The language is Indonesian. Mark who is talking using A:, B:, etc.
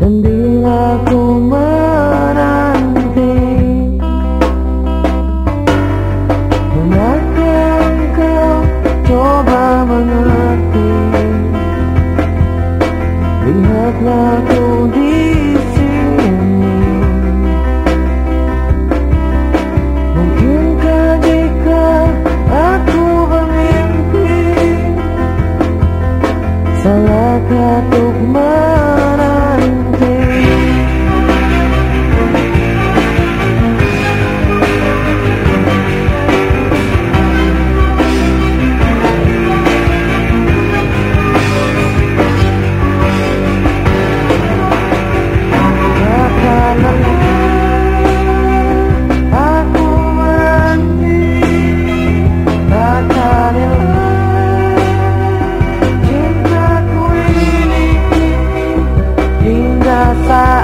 A: Dan bila ku menanti coba mengerti? Lihatlah far